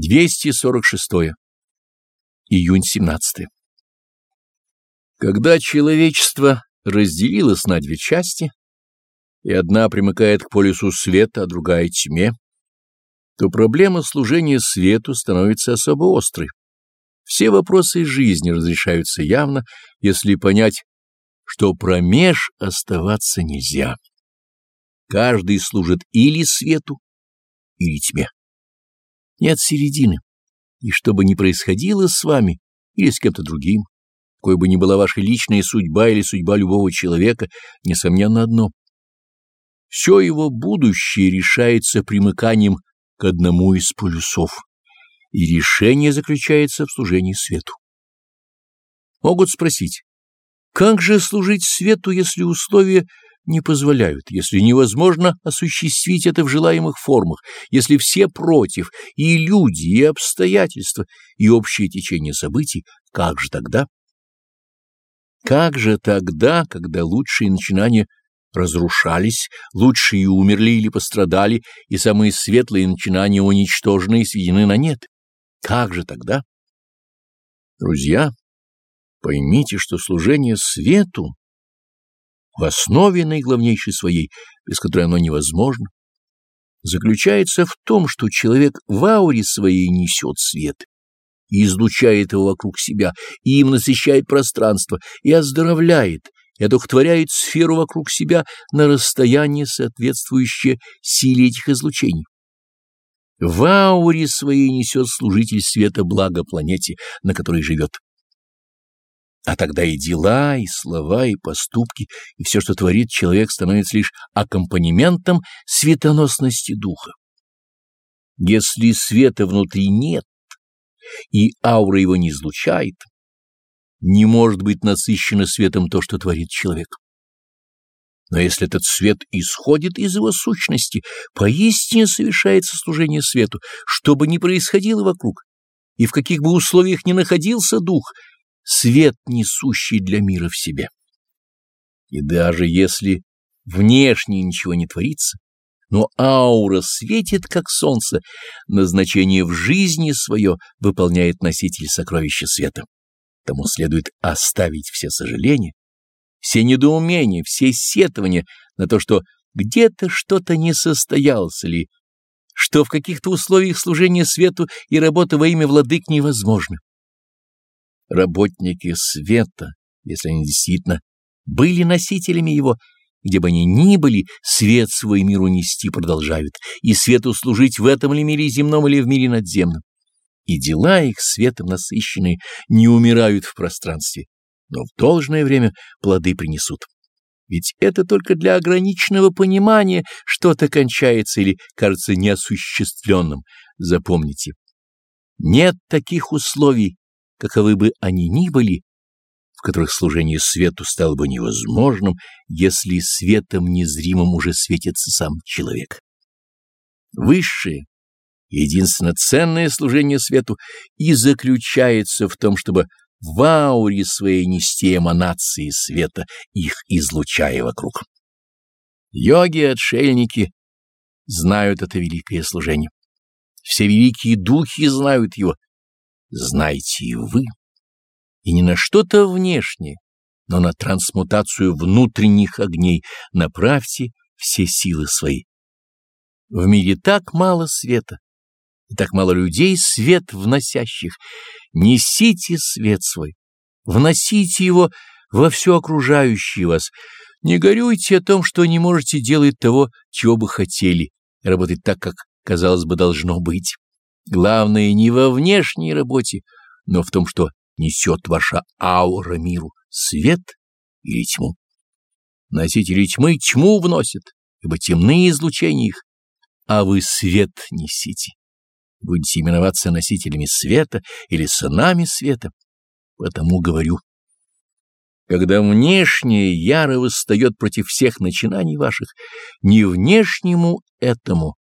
246. Июнь 17. Когда человечество разделилось на две части, и одна примыкает к полюсу света, а другая — тьме, то проблема служения свету становится особо острой. Все вопросы жизни разрешаются явно, если понять, что промеж оставаться нельзя. Каждый служит или свету, или тьме. Нет середины. И что бы ни происходило с вами или с кем-то другим, какой бы ни была ваша личная судьба или судьба любого человека, несомненно одно. Все его будущее решается примыканием к одному из полюсов, и решение заключается в служении свету. Могут спросить, как же служить свету, если условия не позволяют, если невозможно осуществить это в желаемых формах, если все против, и люди, и обстоятельства, и общее течение событий, как же тогда? Как же тогда, когда лучшие начинания разрушались, лучшие умерли или пострадали, и самые светлые начинания уничтожены и сведены на нет? Как же тогда? Друзья, поймите, что служение свету в основе наиглавнейшей своей, без которой оно невозможно, заключается в том, что человек в ауре своей несет свет и излучает его вокруг себя, и им насыщает пространство, и оздоровляет, и одухотворяет сферу вокруг себя на расстояние, соответствующее силе этих излучений. В ауре своей несет служитель света благо планете, на которой живет. А тогда и дела, и слова, и поступки, и все, что творит человек, становится лишь аккомпанементом светоносности духа. Если света внутри нет, и аура его не излучает, не может быть насыщено светом то, что творит человек. Но если этот свет исходит из его сущности, поистине совершается служение свету, что бы ни происходило вокруг, и в каких бы условиях ни находился дух — свет, несущий для мира в себе. И даже если внешне ничего не творится, но аура светит, как солнце, назначение в жизни свое выполняет носитель сокровища света. Тому следует оставить все сожаления, все недоумения, все сетования на то, что где-то что-то не состоялось или что в каких-то условиях служения свету и работа во имя владык невозможны работники света, если они действительно были носителями его, где бы они ни были, свет свой миру нести продолжают, и свету служить в этом ли мире земном или в мире надземном. И дела их светом насыщенные не умирают в пространстве, но в должное время плоды принесут. Ведь это только для ограниченного понимания что-то кончается или кажется неосуществленным. Запомните, нет таких условий, каковы бы они ни были, в которых служение свету стало бы невозможным, если светом незримым уже светится сам человек. Высшее, единственно ценное служение свету и заключается в том, чтобы в ауре своей нести эманации света, их излучая вокруг. Йоги-отшельники знают это великое служение. Все великие духи знают его, знайте и вы. И не на что-то внешнее, но на трансмутацию внутренних огней направьте все силы свои. В мире так мало света, и так мало людей свет вносящих. Несите свет свой, вносите его во все окружающее вас. Не горюйте о том, что не можете делать того, чего бы хотели, работать так, как, казалось бы, должно быть. Главное не во внешней работе, но в том, что несет ваша аура миру, свет или тьму. Носители тьмы тьму вносят, ибо темные излучения их, а вы свет несите. Будете именоваться носителями света или сынами света. Потому говорю, когда внешнее яро восстает против всех начинаний ваших, не внешнему этому,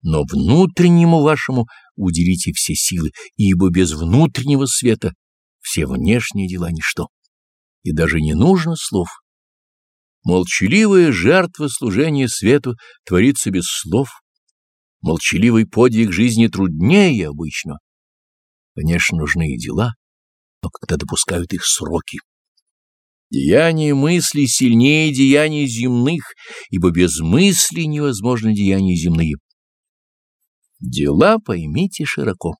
но внутреннему вашему уделите все силы, ибо без внутреннего света все внешние дела ничто. И даже не нужно слов. Молчаливая жертва служения свету творится без слов. молчаливый подвиг жизни труднее обычно. Конечно, нужны и дела, но когда допускают их сроки. Деяние мысли сильнее деяний земных, ибо без мысли невозможно деяния земные. Дела поймите широко.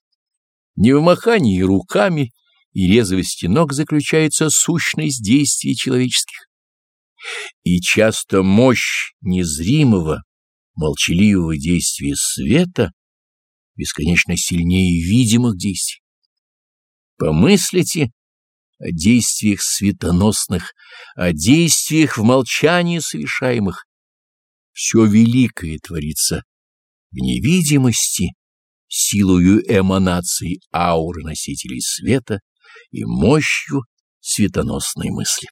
Не в махании руками и резвости ног заключается сущность действий человеческих. И часто мощь незримого, молчаливого действия света бесконечно сильнее видимых действий. Помыслите о действиях светоносных, о действиях в молчании совершаемых. Все великое творится в невидимости, силою эманации ауры носителей света и мощью светоносной мысли.